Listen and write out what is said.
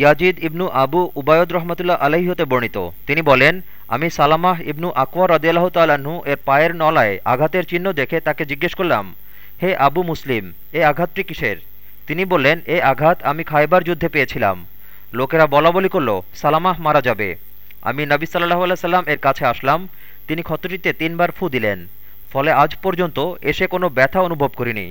Yazid ইবনু আবু উবায়দ রহমতুল্লাহ আলহী হতে বর্ণিত। তিনি বলেন, আমি সালামাহ ইবনু আকবর রদিয়াল্লাহ তাল্লাহ্ন এর পায়ের নলায় আঘাতের চিহ্ন দেখে তাকে জিজ্ঞেস করলাম, হে আবু মুসলিম, এ আঘাতটি কিসের? তিনি বললেন, এ আঘাত আমি খাইবার যুদ্ধে পেয়েছিলাম। লোকেরা বলা বলি করল সালামাহ মারা যাবে। আমি নবী সাল্লাহ আল্লাহ সাল্লাম এর কাছে আসলাম, তিনি ক্ষতটিতে তিনবার ফু দিলেন। ফলে আজ পর্যন্ত এসে কোনো ব্যথা অনুভব করিনি।